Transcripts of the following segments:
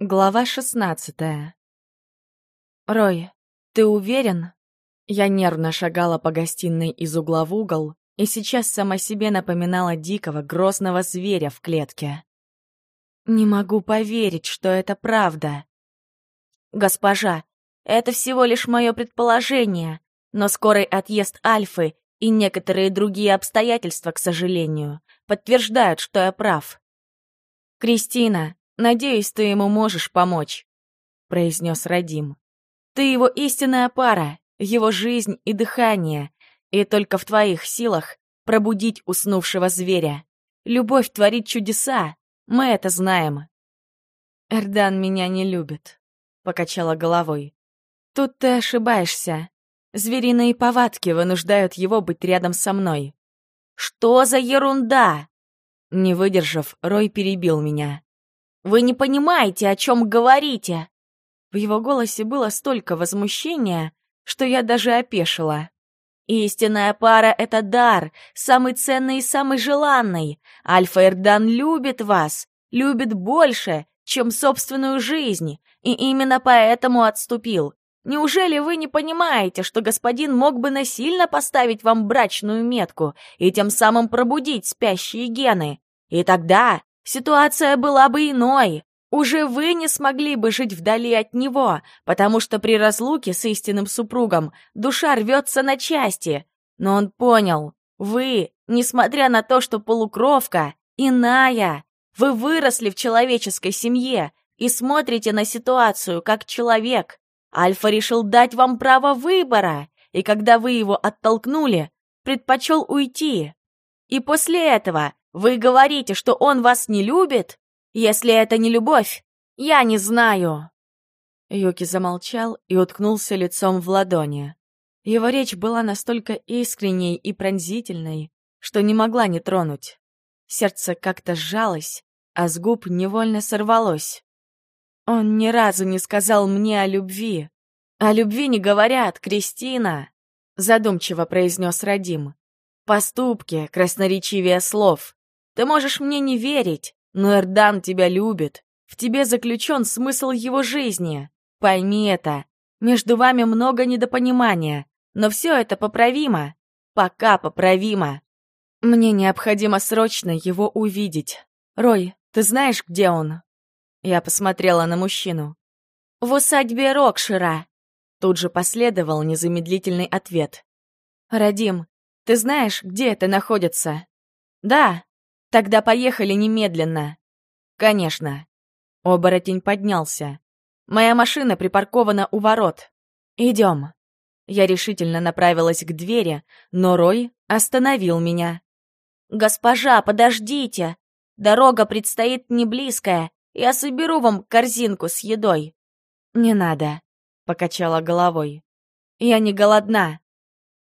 Глава шестнадцатая. «Рой, ты уверен?» Я нервно шагала по гостиной из угла в угол и сейчас сама себе напоминала дикого, грозного зверя в клетке. «Не могу поверить, что это правда». «Госпожа, это всего лишь мое предположение, но скорый отъезд Альфы и некоторые другие обстоятельства, к сожалению, подтверждают, что я прав». «Кристина, Надеюсь, ты ему можешь помочь», — произнес Радим. «Ты его истинная пара, его жизнь и дыхание, и только в твоих силах пробудить уснувшего зверя. Любовь творит чудеса, мы это знаем». «Эрдан меня не любит», — покачала головой. «Тут ты ошибаешься. Звериные повадки вынуждают его быть рядом со мной». «Что за ерунда?» Не выдержав, Рой перебил меня. Вы не понимаете, о чем говорите!» В его голосе было столько возмущения, что я даже опешила. «Истинная пара — это дар, самый ценный и самый желанный. Альфа-Эрдан любит вас, любит больше, чем собственную жизнь, и именно поэтому отступил. Неужели вы не понимаете, что господин мог бы насильно поставить вам брачную метку и тем самым пробудить спящие гены? И тогда ситуация была бы иной. Уже вы не смогли бы жить вдали от него, потому что при разлуке с истинным супругом душа рвется на части. Но он понял, вы, несмотря на то, что полукровка, иная, вы выросли в человеческой семье и смотрите на ситуацию как человек. Альфа решил дать вам право выбора, и когда вы его оттолкнули, предпочел уйти. И после этого вы говорите, что он вас не любит? Если это не любовь, я не знаю. Юки замолчал и уткнулся лицом в ладони. Его речь была настолько искренней и пронзительной, что не могла не тронуть. Сердце как-то сжалось, а с губ невольно сорвалось. Он ни разу не сказал мне о любви. О любви не говорят, Кристина, задумчиво произнес Радим. Поступки красноречивее слов. Ты можешь мне не верить, но Эрдан тебя любит. В тебе заключен смысл его жизни. Пойми это. Между вами много недопонимания, но все это поправимо. Пока поправимо. Мне необходимо срочно его увидеть. Рой, ты знаешь, где он? Я посмотрела на мужчину. В усадьбе Рокшира. Тут же последовал незамедлительный ответ. Радим, ты знаешь, где это находится? Да, Тогда поехали немедленно. Конечно. Оборотень поднялся. Моя машина припаркована у ворот. Идем. Я решительно направилась к двери, но Рой остановил меня. «Госпожа, подождите! Дорога предстоит не близкая. Я соберу вам корзинку с едой». «Не надо», — покачала головой. «Я не голодна».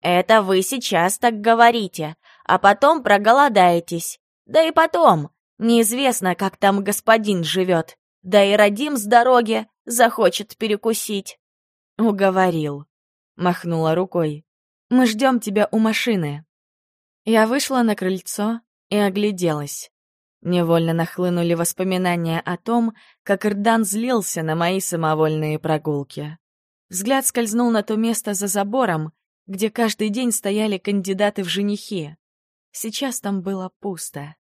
«Это вы сейчас так говорите, а потом проголодаетесь. Да и потом, неизвестно, как там господин живет. Да и родим с дороги захочет перекусить. Уговорил. Махнула рукой. Мы ждем тебя у машины. Я вышла на крыльцо и огляделась. Невольно нахлынули воспоминания о том, как Ирдан злился на мои самовольные прогулки. Взгляд скользнул на то место за забором, где каждый день стояли кандидаты в женихи. Сейчас там было пусто.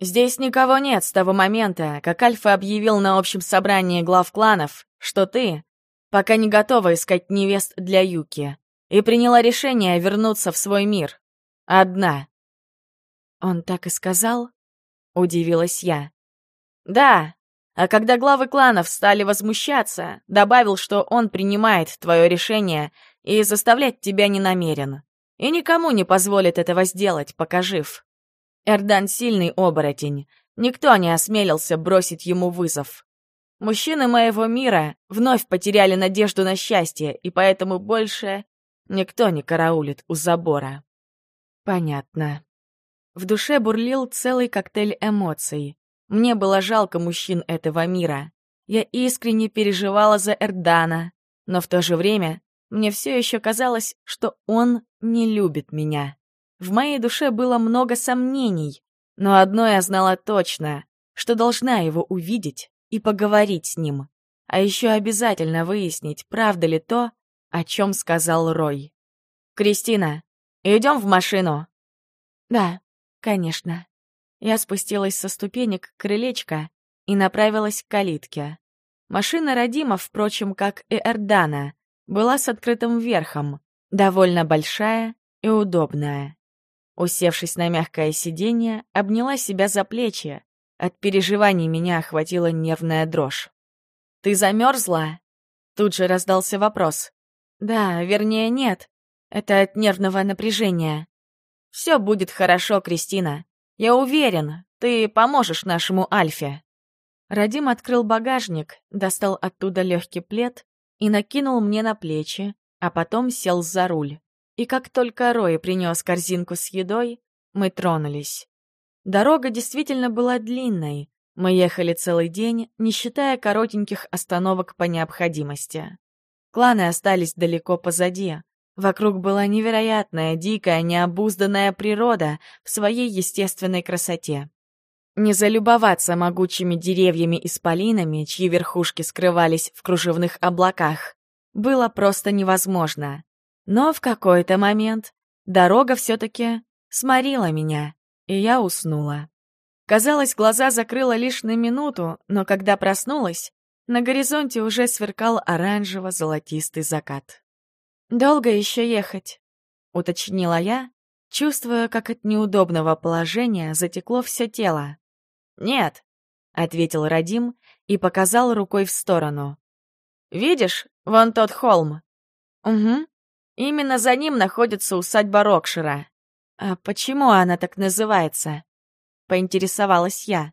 Здесь никого нет с того момента, как Альфа объявил на общем собрании глав кланов, что ты пока не готова искать невест для Юки, и приняла решение вернуться в свой мир. Одна. Он так и сказал? Удивилась я. Да, а когда главы кланов стали возмущаться, добавил, что он принимает твое решение и заставлять тебя не намерен. И никому не позволит этого сделать, пока жив. Эрдан сильный оборотень. Никто не осмелился бросить ему вызов. Мужчины моего мира вновь потеряли надежду на счастье, и поэтому больше никто не караулит у забора. Понятно. В душе бурлил целый коктейль эмоций. Мне было жалко мужчин этого мира. Я искренне переживала за Эрдана, но в то же время мне все еще казалось, что он не любит меня. В моей душе было много сомнений, но одно я знала точно, что должна его увидеть и поговорить с ним. А еще обязательно выяснить, правда ли то, о чем сказал Рой. «Кристина, идем в машину?» «Да, конечно». Я спустилась со ступенек крылечка и направилась к калитке. Машина Родима, впрочем, как и Эрдана, была с открытым верхом, довольно большая и удобная. Усевшись на мягкое сиденье, обняла себя за плечи. От переживаний меня охватила нервная дрожь. «Ты замерзла?» Тут же раздался вопрос. «Да, вернее, нет. Это от нервного напряжения. Все будет хорошо, Кристина. Я уверен, ты поможешь нашему Альфе». Радим открыл багажник, достал оттуда легкий плед и накинул мне на плечи, а потом сел за руль. И как только Рой принес корзинку с едой, мы тронулись. Дорога действительно была длинной. Мы ехали целый день, не считая коротеньких остановок по необходимости. Кланы остались далеко позади. Вокруг была невероятная, дикая, необузданная природа в своей естественной красоте. Не залюбоваться могучими деревьями и спалинами, чьи верхушки скрывались в кружевных облаках, было просто невозможно. Но в какой-то момент дорога все-таки сморила меня, и я уснула. Казалось, глаза закрыла лишь на минуту, но когда проснулась, на горизонте уже сверкал оранжево-золотистый закат. «Долго еще ехать?» — уточнила я, чувствуя, как от неудобного положения затекло все тело. «Нет», — ответил Радим и показал рукой в сторону. «Видишь, вон тот холм?» «Угу. Именно за ним находится усадьба Рокшира». «А почему она так называется?» — поинтересовалась я.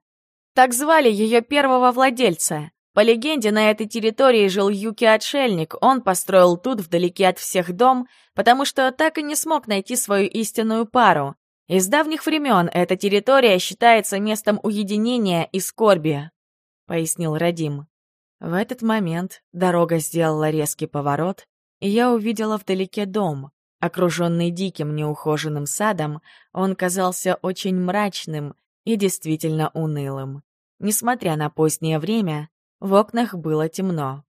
«Так звали ее первого владельца. По легенде, на этой территории жил Юки-отшельник. Он построил тут, вдалеке от всех дом, потому что так и не смог найти свою истинную пару. Из давних времен эта территория считается местом уединения и скорби», — пояснил Радим. В этот момент дорога сделала резкий поворот, и я увидела вдалеке дом. Окруженный диким неухоженным садом, он казался очень мрачным и действительно унылым. Несмотря на позднее время, в окнах было темно.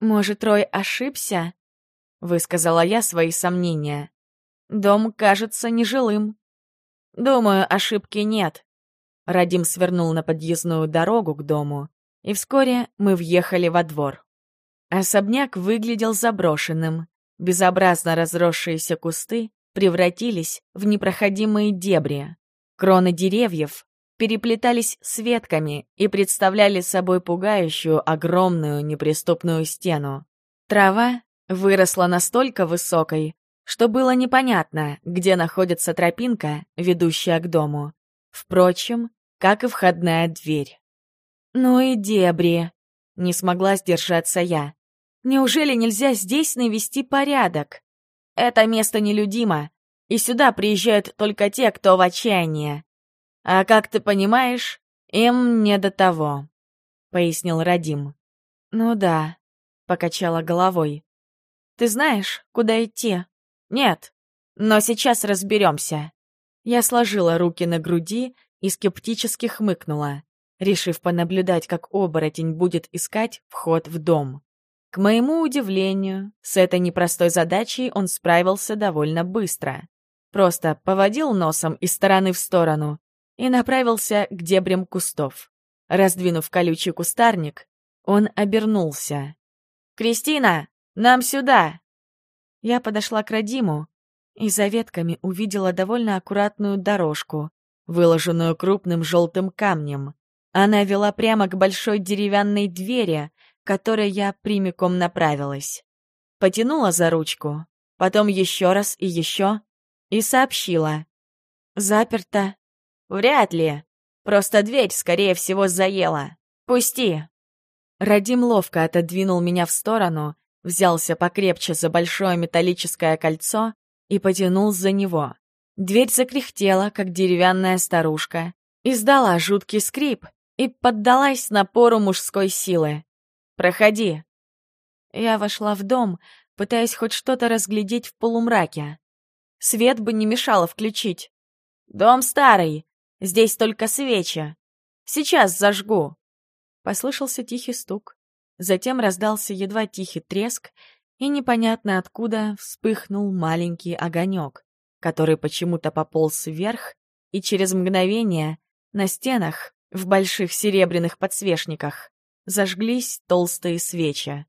«Может, Рой ошибся?» — высказала я свои сомнения. «Дом кажется нежилым». «Думаю, ошибки нет». Радим свернул на подъездную дорогу к дому, и вскоре мы въехали во двор. Особняк выглядел заброшенным. Безобразно разросшиеся кусты превратились в непроходимые дебри. Кроны деревьев переплетались с ветками и представляли собой пугающую огромную неприступную стену. Трава выросла настолько высокой, что было непонятно, где находится тропинка, ведущая к дому. Впрочем, как и входная дверь. «Ну и дебри!» — не смогла сдержаться я. «Неужели нельзя здесь навести порядок? Это место нелюдимо, и сюда приезжают только те, кто в отчаянии. А как ты понимаешь, им не до того», — пояснил Радим. «Ну да», — покачала головой. «Ты знаешь, куда идти?» «Нет, но сейчас разберемся». Я сложила руки на груди и скептически хмыкнула, решив понаблюдать, как оборотень будет искать вход в дом. К моему удивлению, с этой непростой задачей он справился довольно быстро. Просто поводил носом из стороны в сторону и направился к дебрям кустов. Раздвинув колючий кустарник, он обернулся. «Кристина, нам сюда!» Я подошла к Радиму и за ветками увидела довольно аккуратную дорожку, выложенную крупным желтым камнем. Она вела прямо к большой деревянной двери, к которой я прямиком направилась. Потянула за ручку, потом еще раз и еще, и сообщила. «Заперто». «Вряд ли. Просто дверь, скорее всего, заела. Пусти». Радим ловко отодвинул меня в сторону, взялся покрепче за большое металлическое кольцо и потянул за него. Дверь закряхтела, как деревянная старушка, издала жуткий скрип и поддалась напору мужской силы. «Проходи». Я вошла в дом, пытаясь хоть что-то разглядеть в полумраке. Свет бы не мешало включить. «Дом старый, здесь только свечи. Сейчас зажгу». Послышался тихий стук. Затем раздался едва тихий треск, и непонятно откуда вспыхнул маленький огонек, который почему-то пополз вверх, и через мгновение на стенах, в больших серебряных подсвечниках, зажглись толстые свечи.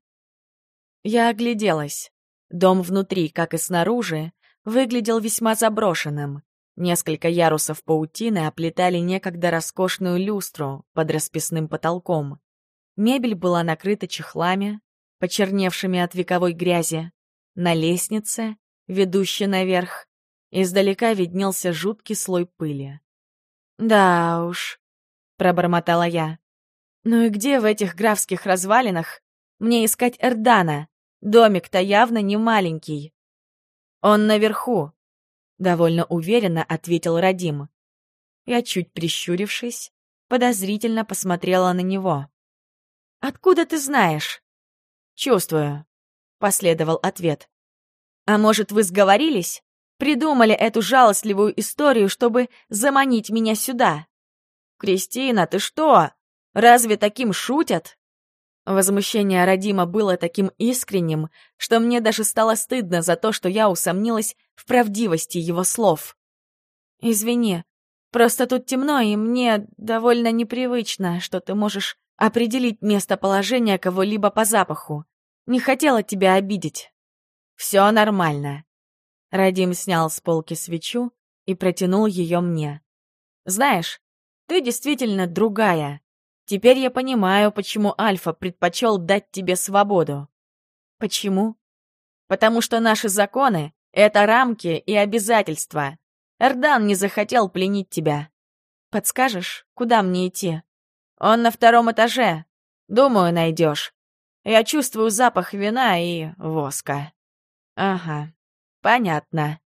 Я огляделась. Дом внутри, как и снаружи, выглядел весьма заброшенным. Несколько ярусов паутины оплетали некогда роскошную люстру под расписным потолком. Мебель была накрыта чехлами, почерневшими от вековой грязи. На лестнице, ведущей наверх, издалека виднелся жуткий слой пыли. «Да уж», — пробормотала я. «Ну и где в этих графских развалинах мне искать Эрдана? Домик-то явно не маленький». «Он наверху», — довольно уверенно ответил Радим. Я, чуть прищурившись, подозрительно посмотрела на него. «Откуда ты знаешь?» «Чувствую», — последовал ответ. «А может, вы сговорились? Придумали эту жалостливую историю, чтобы заманить меня сюда?» «Кристина, ты что? Разве таким шутят?» Возмущение Радима было таким искренним, что мне даже стало стыдно за то, что я усомнилась в правдивости его слов. «Извини, просто тут темно, и мне довольно непривычно, что ты можешь определить местоположение кого-либо по запаху. Не хотела тебя обидеть». «Все нормально». Радим снял с полки свечу и протянул ее мне. «Знаешь, ты действительно другая. Теперь я понимаю, почему Альфа предпочел дать тебе свободу. Почему? Потому что наши законы — это рамки и обязательства. Эрдан не захотел пленить тебя. Подскажешь, куда мне идти? Он на втором этаже. Думаю, найдешь. Я чувствую запах вина и воска. Ага, понятно.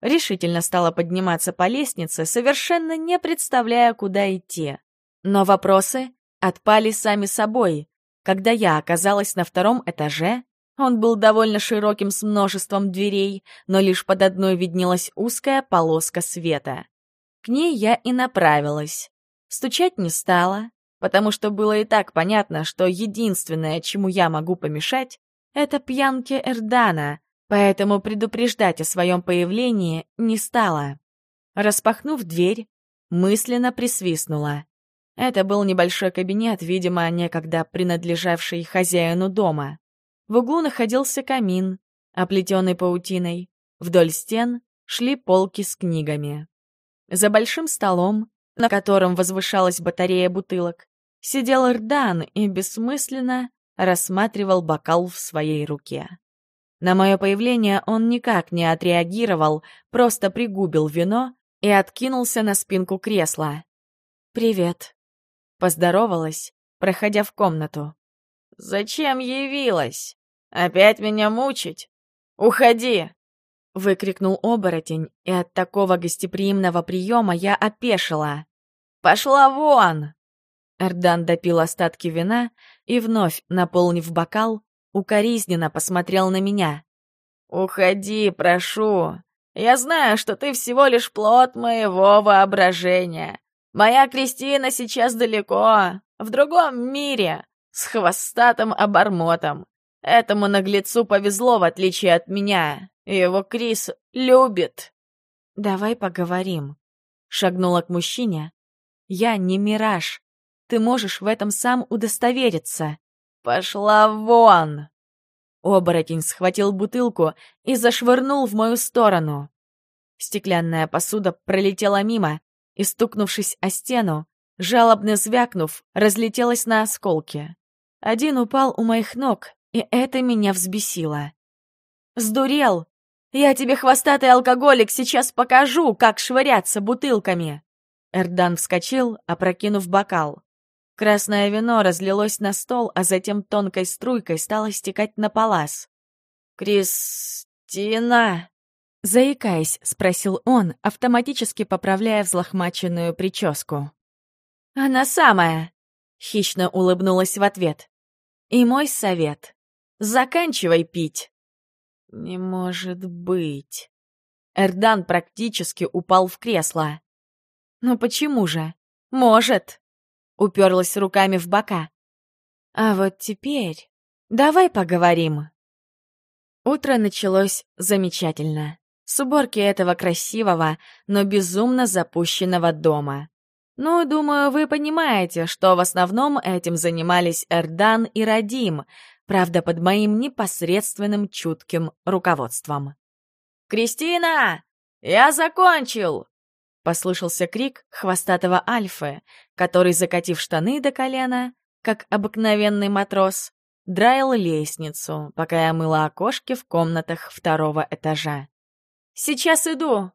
Решительно стала подниматься по лестнице, совершенно не представляя, куда идти. Но вопросы отпали сами собой. Когда я оказалась на втором этаже, он был довольно широким с множеством дверей, но лишь под одной виднелась узкая полоска света. К ней я и направилась. Стучать не стала, потому что было и так понятно, что единственное, чему я могу помешать, это пьянки Эрдана, поэтому предупреждать о своем появлении не стала. Распахнув дверь, мысленно присвистнула. Это был небольшой кабинет, видимо, некогда принадлежавший хозяину дома. В углу находился камин, оплетенный паутиной. Вдоль стен шли полки с книгами. За большим столом, на котором возвышалась батарея бутылок, сидел Рдан и бессмысленно рассматривал бокал в своей руке. На мое появление он никак не отреагировал, просто пригубил вино и откинулся на спинку кресла. «Привет», Поздоровалась, проходя в комнату. «Зачем явилась? Опять меня мучить? Уходи!» Выкрикнул оборотень, и от такого гостеприимного приема я опешила. «Пошла вон!» Эрдан допил остатки вина и, вновь наполнив бокал, укоризненно посмотрел на меня. «Уходи, прошу. Я знаю, что ты всего лишь плод моего воображения. Моя Кристина сейчас далеко, в другом мире, с хвостатым обормотом. Этому наглецу повезло, в отличие от меня. Его Крис любит. «Давай поговорим», — шагнула к мужчине. «Я не мираж. Ты можешь в этом сам удостовериться». «Пошла вон!» Оборотень схватил бутылку и зашвырнул в мою сторону. Стеклянная посуда пролетела мимо, и, стукнувшись о стену, жалобно звякнув, разлетелась на осколки. Один упал у моих ног, и это меня взбесило. «Сдурел! Я тебе, хвостатый алкоголик, сейчас покажу, как швыряться бутылками!» Эрдан вскочил, опрокинув бокал. Красное вино разлилось на стол, а затем тонкой струйкой стало стекать на палас. «Кристина!» Заикаясь, спросил он, автоматически поправляя взлохмаченную прическу. «Она самая!» — хищно улыбнулась в ответ. «И мой совет. Заканчивай пить!» «Не может быть!» Эрдан практически упал в кресло. «Ну почему же? Может!» Уперлась руками в бока. А вот теперь давай поговорим. Утро началось замечательно. С уборки этого красивого, но безумно запущенного дома. Ну, думаю, вы понимаете, что в основном этим занимались Эрдан и Радим, правда, под моим непосредственным чутким руководством. «Кристина! Я закончил!» Послышался крик хвостатого Альфы, который, закатив штаны до колена, как обыкновенный матрос, драил лестницу, пока я мыла окошки в комнатах второго этажа. «Сейчас иду!»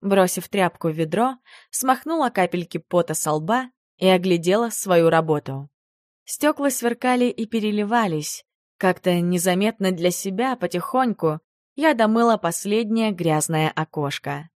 Бросив тряпку в ведро, смахнула капельки пота со лба и оглядела свою работу. Стекла сверкали и переливались. Как-то незаметно для себя, потихоньку, я домыла последнее грязное окошко.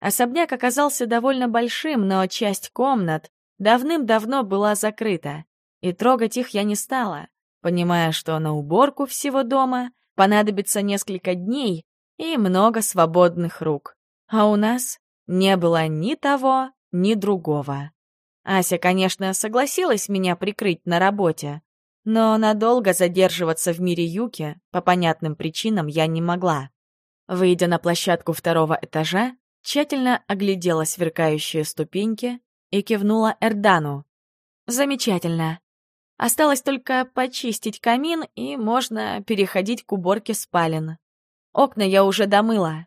Особняк оказался довольно большим, но часть комнат давным-давно была закрыта, и трогать их я не стала понимая, что на уборку всего дома понадобится несколько дней и много свободных рук. А у нас не было ни того, ни другого. Ася, конечно, согласилась меня прикрыть на работе, но надолго задерживаться в мире Юки по понятным причинам я не могла. Выйдя на площадку второго этажа, тщательно оглядела сверкающие ступеньки и кивнула Эрдану. «Замечательно. Осталось только почистить камин, и можно переходить к уборке спален. Окна я уже домыла.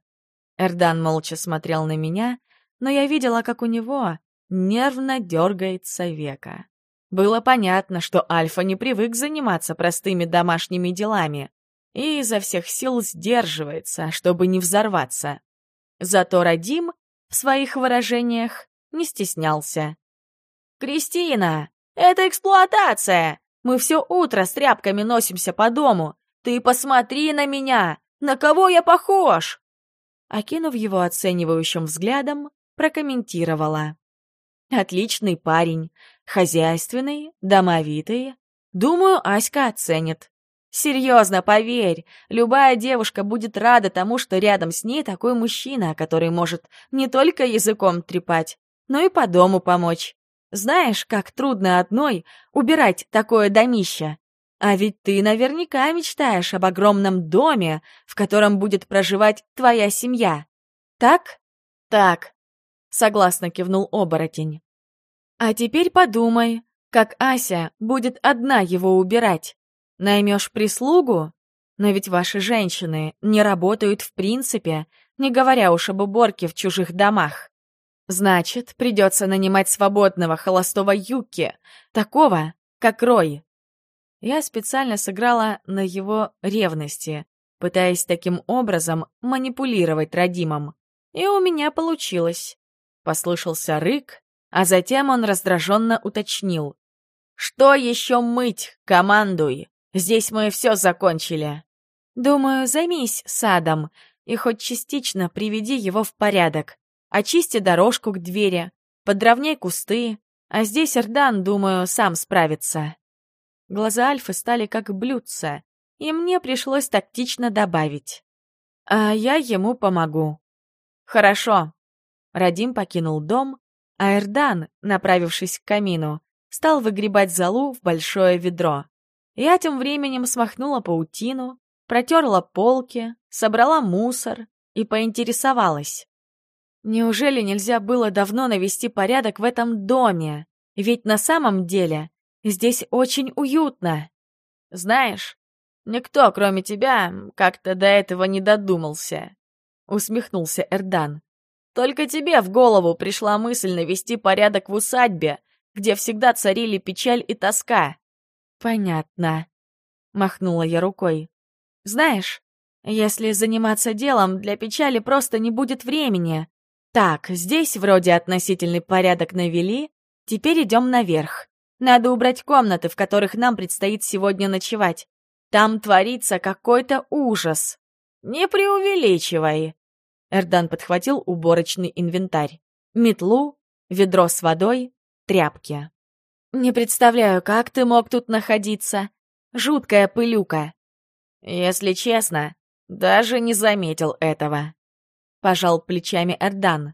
Эрдан молча смотрел на меня, но я видела, как у него нервно дергается века. Было понятно, что Альфа не привык заниматься простыми домашними делами и изо всех сил сдерживается, чтобы не взорваться. Зато Радим в своих выражениях не стеснялся. «Кристина, это эксплуатация! Мы все утро с тряпками носимся по дому. Ты посмотри на меня! На кого я похож?» Окинув его оценивающим взглядом, прокомментировала. «Отличный парень, хозяйственный, домовитый. Думаю, Аська оценит. Серьезно, поверь, любая девушка будет рада тому, что рядом с ней такой мужчина, который может не только языком трепать, но и по дому помочь. Знаешь, как трудно одной убирать такое домище. А ведь ты наверняка мечтаешь об огромном доме, в котором будет проживать твоя семья. Так? Так. Согласно кивнул оборотень. А теперь подумай, как Ася будет одна его убирать. Наймешь прислугу? Но ведь ваши женщины не работают в принципе, не говоря уж об уборке в чужих домах. Значит, придется нанимать свободного холостого Юки, такого, как Рой. Я специально сыграла на его ревности, пытаясь таким образом манипулировать родимом. И у меня получилось. Послышался рык, а затем он раздраженно уточнил. «Что еще мыть? Командуй! Здесь мы все закончили!» «Думаю, займись садом и хоть частично приведи его в порядок. Очисти дорожку к двери, подровняй кусты, а здесь Эрдан, думаю, сам справится. Глаза Альфы стали как блюдца, и мне пришлось тактично добавить. А я ему помогу. Хорошо. Радим покинул дом, а Эрдан, направившись к камину, стал выгребать золу в большое ведро. Я тем временем смахнула паутину, протерла полки, собрала мусор и поинтересовалась. Неужели нельзя было давно навести порядок в этом доме? Ведь на самом деле здесь очень уютно. Знаешь, никто, кроме тебя, как-то до этого не додумался. Усмехнулся Эрдан. Только тебе в голову пришла мысль навести порядок в усадьбе, где всегда царили печаль и тоска. Понятно. Махнула я рукой. Знаешь, если заниматься делом, для печали просто не будет времени. Так, здесь вроде относительный порядок навели, теперь идем наверх. Надо убрать комнаты, в которых нам предстоит сегодня ночевать. Там творится какой-то ужас. Не преувеличивай. Эрдан подхватил уборочный инвентарь. Метлу, ведро с водой, тряпки. Не представляю, как ты мог тут находиться. Жуткая пылюка. Если честно, даже не заметил этого. — пожал плечами Эрдан.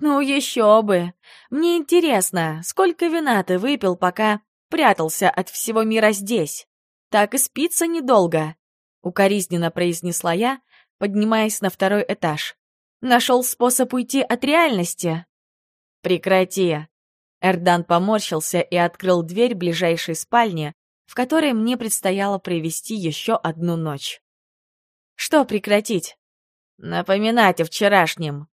«Ну еще бы! Мне интересно, сколько вина ты выпил, пока спрятался от всего мира здесь? Так и спится недолго, — укоризненно произнесла я, поднимаясь на второй этаж. Нашел способ уйти от реальности? Прекрати. Эрдан поморщился и открыл дверь ближайшей спальни, в которой мне предстояло провести еще одну ночь. Что прекратить? Напоминать о вчерашнем.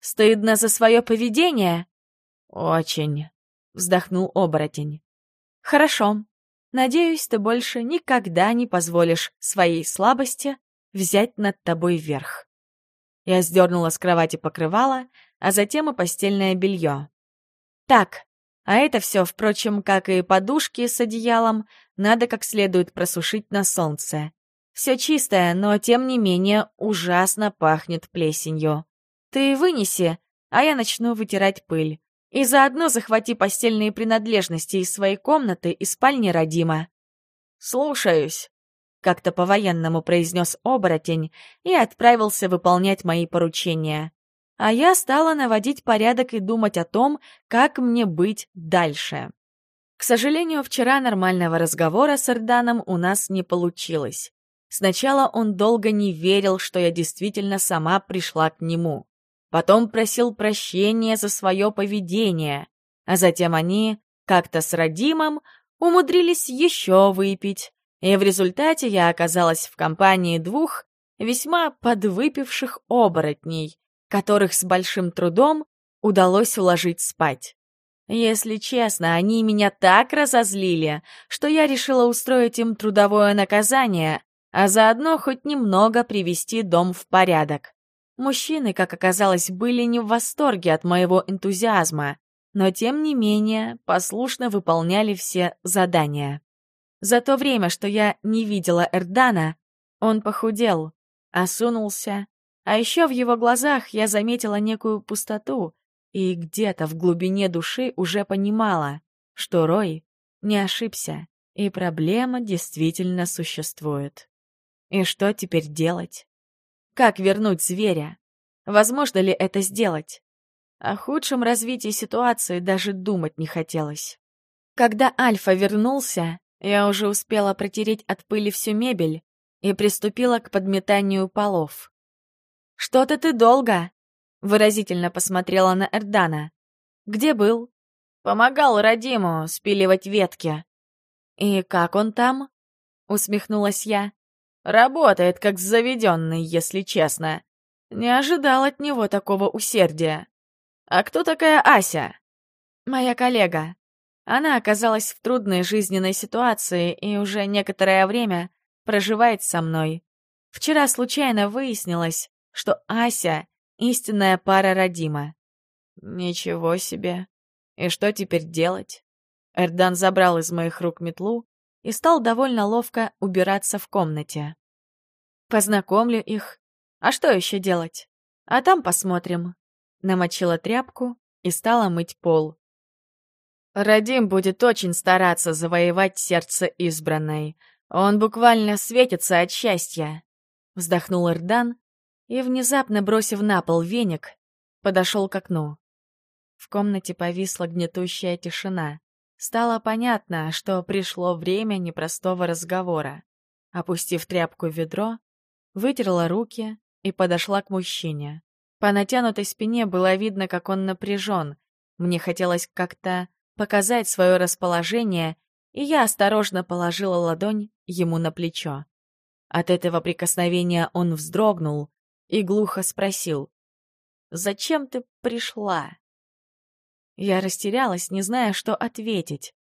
Стыдно за свое поведение? Очень, вздохнул оборотень. Хорошо. Надеюсь, ты больше никогда не позволишь своей слабости взять над тобой верх. Я сдернула с кровати покрывало, а затем и постельное белье. Так, а это все, впрочем, как и подушки с одеялом, надо как следует просушить на солнце. Все чистое, но тем не менее ужасно пахнет плесенью. Ты вынеси, а я начну вытирать пыль. И заодно захвати постельные принадлежности из своей комнаты и спальни Родима. Слушаюсь как-то по-военному произнес оборотень и отправился выполнять мои поручения. А я стала наводить порядок и думать о том, как мне быть дальше. К сожалению, вчера нормального разговора с Эрданом у нас не получилось. Сначала он долго не верил, что я действительно сама пришла к нему. Потом просил прощения за свое поведение, а затем они, как-то с Радимом, умудрились еще выпить, и в результате я оказалась в компании двух весьма подвыпивших оборотней, которых с большим трудом удалось уложить спать. Если честно, они меня так разозлили, что я решила устроить им трудовое наказание, а заодно хоть немного привести дом в порядок. Мужчины, как оказалось, были не в восторге от моего энтузиазма, но тем не менее послушно выполняли все задания. За то время, что я не видела Эрдана, он похудел, осунулся, а еще в его глазах я заметила некую пустоту и где-то в глубине души уже понимала, что Рой не ошибся, и проблема действительно существует. И что теперь делать? Как вернуть зверя? Возможно ли это сделать? О худшем развитии ситуации даже думать не хотелось. Когда Альфа вернулся, я уже успела протереть от пыли всю мебель и приступила к подметанию полов. «Что-то ты долго!» — выразительно посмотрела на Эрдана. «Где был?» «Помогал Радиму спиливать ветки». «И как он там?» — усмехнулась я. «Работает, как заведенный, если честно. Не ожидал от него такого усердия. А кто такая Ася?» «Моя коллега», она оказалась в трудной жизненной ситуации и уже некоторое время проживает со мной. Вчера случайно выяснилось, что Ася — истинная пара родима. Ничего себе. И что теперь делать? Эрдан забрал из моих рук метлу и стал довольно ловко убираться в комнате. Познакомлю их. А что еще делать? А там посмотрим. Намочила тряпку и стала мыть пол. Радим будет очень стараться завоевать сердце избранной. Он буквально светится от счастья. Вздохнул Эрдан и, внезапно бросив на пол веник, подошел к окну. В комнате повисла гнетущая тишина. Стало понятно, что пришло время непростого разговора. Опустив тряпку в ведро, вытерла руки и подошла к мужчине. По натянутой спине было видно, как он напряжен. Мне хотелось как-то показать свое расположение, и я осторожно положила ладонь ему на плечо. От этого прикосновения он вздрогнул и глухо спросил, «Зачем ты пришла?» Я растерялась, не зная, что ответить.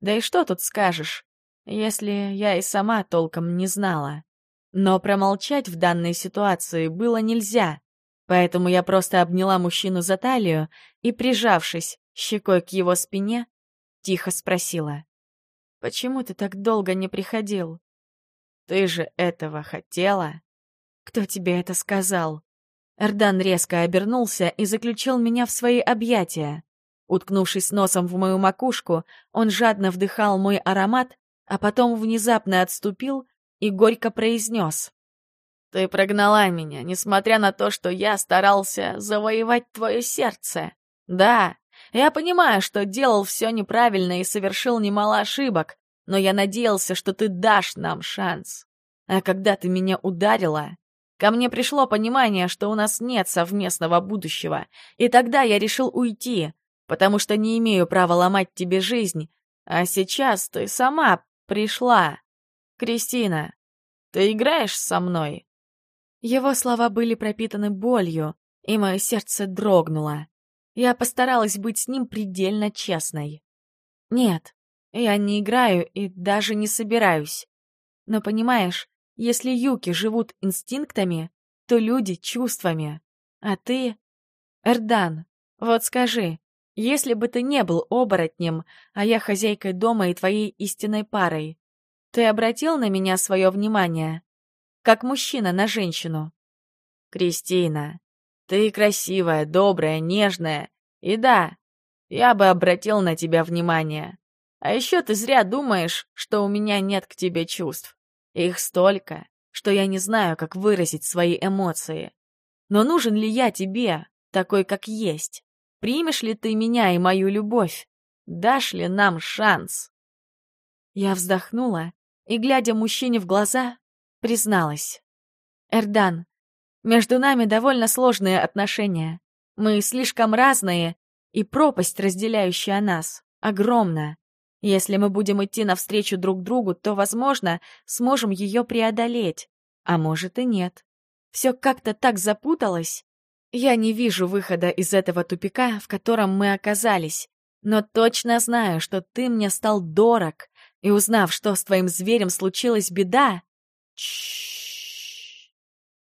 Да и что тут скажешь, если я и сама толком не знала. Но промолчать в данной ситуации было нельзя, поэтому я просто обняла мужчину за талию и, прижавшись щекой к его спине, тихо спросила. «Почему ты так долго не приходил?» «Ты же этого хотела?» «Кто тебе это сказал?» Эрдан резко обернулся и заключил меня в свои объятия. Уткнувшись носом в мою макушку, он жадно вдыхал мой аромат, а потом внезапно отступил и горько произнес. «Ты прогнала меня, несмотря на то, что я старался завоевать твое сердце. Да, Я понимаю, что делал все неправильно и совершил немало ошибок, но я надеялся, что ты дашь нам шанс. А когда ты меня ударила, ко мне пришло понимание, что у нас нет совместного будущего, и тогда я решил уйти, потому что не имею права ломать тебе жизнь, а сейчас ты сама пришла. Кристина, ты играешь со мной?» Его слова были пропитаны болью, и мое сердце дрогнуло. Я постаралась быть с ним предельно честной. Нет, я не играю и даже не собираюсь. Но понимаешь, если юки живут инстинктами, то люди — чувствами. А ты... Эрдан, вот скажи, если бы ты не был оборотнем, а я хозяйкой дома и твоей истинной парой, ты обратил на меня свое внимание? Как мужчина на женщину? Кристина, ты красивая, добрая, нежная. И да, я бы обратил на тебя внимание. А еще ты зря думаешь, что у меня нет к тебе чувств. Их столько, что я не знаю, как выразить свои эмоции. Но нужен ли я тебе, такой как есть? Примешь ли ты меня и мою любовь? Дашь ли нам шанс?» Я вздохнула и, глядя мужчине в глаза, призналась. «Эрдан, между нами довольно сложные отношения. Мы слишком разные, и пропасть, разделяющая нас, огромна. Если мы будем идти навстречу друг другу, то, возможно, сможем ее преодолеть, а может и нет. Все как-то так запуталось. Я не вижу выхода из этого тупика, в котором мы оказались, но точно знаю, что ты мне стал дорог, и узнав, что с твоим зверем случилась беда... Чш.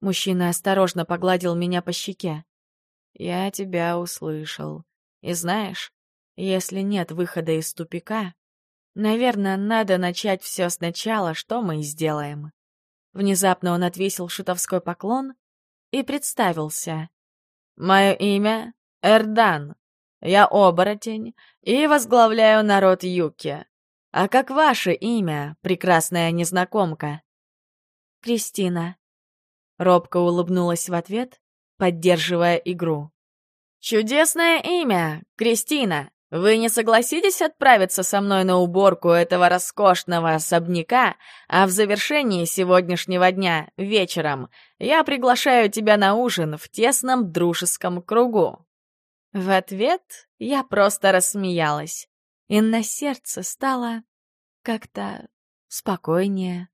Мужчина осторожно погладил меня по щеке. Я тебя услышал. И знаешь, если нет выхода из тупика, Наверное, надо начать все сначала, что мы и сделаем. Внезапно он отвесил шутовской поклон и представился. «Мое имя — Эрдан. Я оборотень и возглавляю народ Юки. А как ваше имя, прекрасная незнакомка?» «Кристина». Робко улыбнулась в ответ, поддерживая игру. «Чудесное имя, Кристина!» Вы не согласитесь отправиться со мной на уборку этого роскошного особняка, а в завершении сегодняшнего дня, вечером, я приглашаю тебя на ужин в тесном дружеском кругу?» В ответ я просто рассмеялась, и на сердце стало как-то спокойнее.